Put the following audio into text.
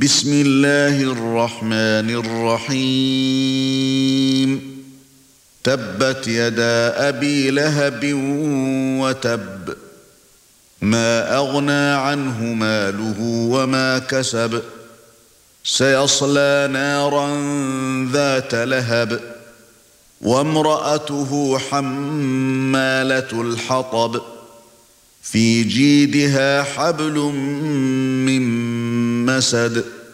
بسم الله الرحمن الرحيم. تبت يدا أبي لهب وتب. ما أغنى عنه ماله وما كسب. سيصلى نارا ذات لهب. وامرأته حمالة الحطب. في جيدها حبل من مسد